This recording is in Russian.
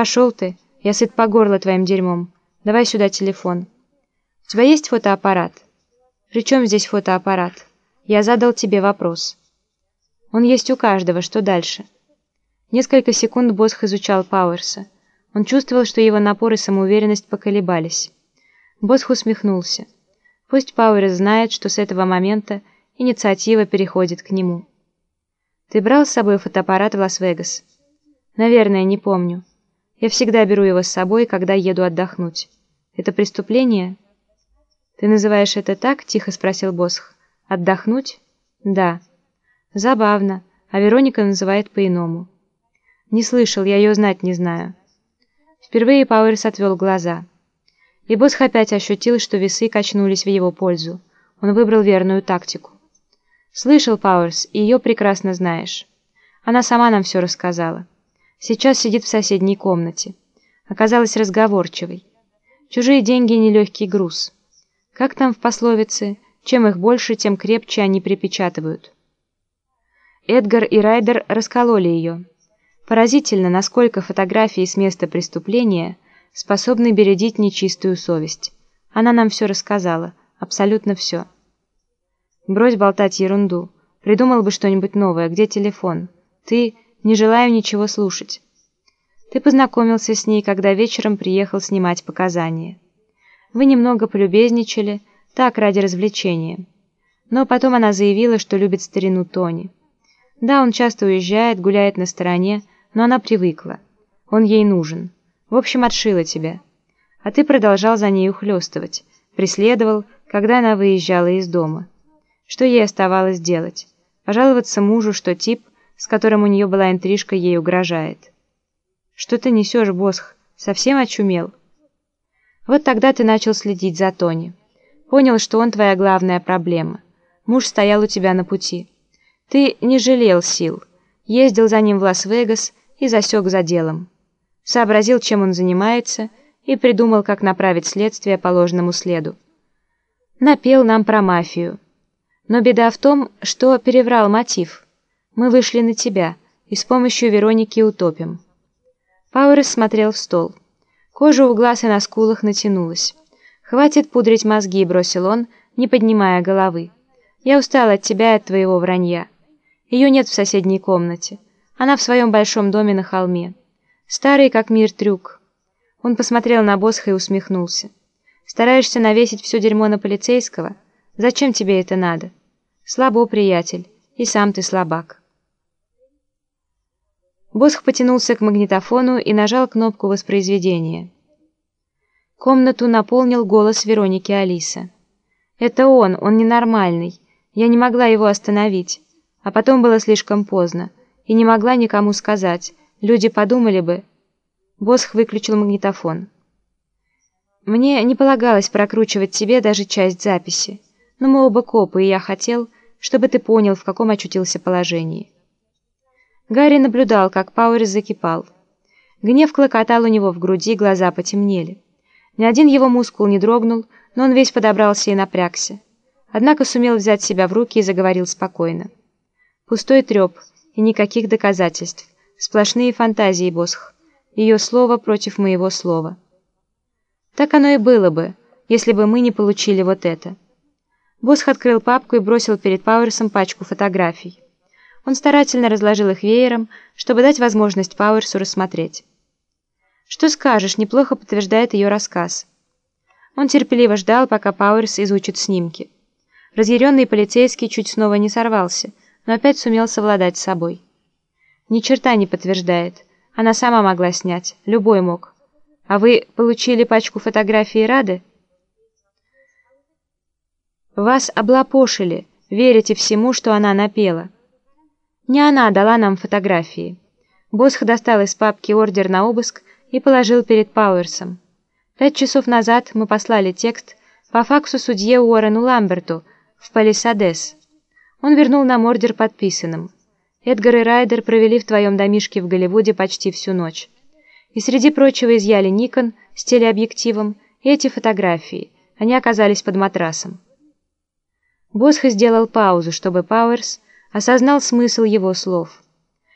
Пошел ты, я сыт по горло твоим дерьмом. Давай сюда телефон. У тебя есть фотоаппарат? При чем здесь фотоаппарат? Я задал тебе вопрос. Он есть у каждого, что дальше? Несколько секунд Босх изучал Пауэрса. Он чувствовал, что его напор и самоуверенность поколебались. Босх усмехнулся. Пусть Пауэрс знает, что с этого момента инициатива переходит к нему. «Ты брал с собой фотоаппарат в Лас-Вегас?» «Наверное, не помню. Я всегда беру его с собой, когда еду отдохнуть. Это преступление?» «Ты называешь это так?» — тихо спросил Босх. «Отдохнуть?» «Да». «Забавно, а Вероника называет по-иному». «Не слышал, я ее знать не знаю». Впервые Пауэрс отвел глаза. И Босх опять ощутил, что весы качнулись в его пользу. Он выбрал верную тактику. «Слышал, Пауэрс, и ее прекрасно знаешь. Она сама нам все рассказала. Сейчас сидит в соседней комнате. Оказалась разговорчивой. Чужие деньги — нелегкий груз. Как там в пословице, чем их больше, тем крепче они припечатывают». Эдгар и Райдер раскололи ее. Поразительно, насколько фотографии с места преступления способны бередить нечистую совесть. Она нам все рассказала, абсолютно все. Брось болтать ерунду. Придумал бы что-нибудь новое. Где телефон? Ты... Не желаю ничего слушать. Ты познакомился с ней, когда вечером приехал снимать показания. Вы немного полюбезничали, так, ради развлечения. Но потом она заявила, что любит старину Тони. Да, он часто уезжает, гуляет на стороне, но она привыкла. Он ей нужен. В общем, отшила тебя. А ты продолжал за ней ухлёстывать, преследовал, когда она выезжала из дома. Что ей оставалось делать? Пожаловаться мужу, что тип, с которым у нее была интрижка, ей угрожает. Что ты несешь, Босх? Совсем очумел? Вот тогда ты начал следить за Тони. Понял, что он твоя главная проблема. Муж стоял у тебя на пути. Ты не жалел сил ездил за ним в Лас-Вегас и засек за делом. Сообразил, чем он занимается, и придумал, как направить следствие по ложному следу. Напел нам про мафию. Но беда в том, что переврал мотив. Мы вышли на тебя и с помощью Вероники утопим. Пауэрс смотрел в стол. Кожа у глаз и на скулах натянулась. «Хватит пудрить мозги», — бросил он, не поднимая головы. «Я устал от тебя и от твоего вранья». Ее нет в соседней комнате. Она в своем большом доме на холме. Старый, как мир, трюк. Он посмотрел на Босха и усмехнулся. «Стараешься навесить все дерьмо на полицейского? Зачем тебе это надо? Слабо, приятель, и сам ты слабак». Босх потянулся к магнитофону и нажал кнопку воспроизведения. Комнату наполнил голос Вероники Алиса. «Это он, он ненормальный. Я не могла его остановить. А потом было слишком поздно, и не могла никому сказать. Люди подумали бы... Босх выключил магнитофон. Мне не полагалось прокручивать тебе даже часть записи, но мы оба копы, и я хотел, чтобы ты понял, в каком очутился положении. Гарри наблюдал, как Пауэрс закипал. Гнев клокотал у него в груди, глаза потемнели. Ни один его мускул не дрогнул, но он весь подобрался и напрягся. Однако сумел взять себя в руки и заговорил спокойно. Пустой треп и никаких доказательств. Сплошные фантазии, Босх. Ее слово против моего слова. Так оно и было бы, если бы мы не получили вот это. Босх открыл папку и бросил перед Пауэрсом пачку фотографий. Он старательно разложил их веером, чтобы дать возможность Пауэрсу рассмотреть. «Что скажешь?» — неплохо подтверждает ее рассказ. Он терпеливо ждал, пока Пауэрс изучит снимки. Разъяренный полицейский чуть снова не сорвался — но опять сумел совладать с собой. Ни черта не подтверждает. Она сама могла снять, любой мог. А вы получили пачку фотографий Рады? Вас облапошили, верите всему, что она напела. Не она дала нам фотографии. Босх достал из папки ордер на обыск и положил перед Пауэрсом. Пять часов назад мы послали текст по факсу судье Уоррену Ламберту в Палисадес. Он вернул нам ордер подписанным. Эдгар и Райдер провели в твоем домишке в Голливуде почти всю ночь. И среди прочего изъяли Никон с телеобъективом и эти фотографии. Они оказались под матрасом. Босх сделал паузу, чтобы Пауэрс осознал смысл его слов –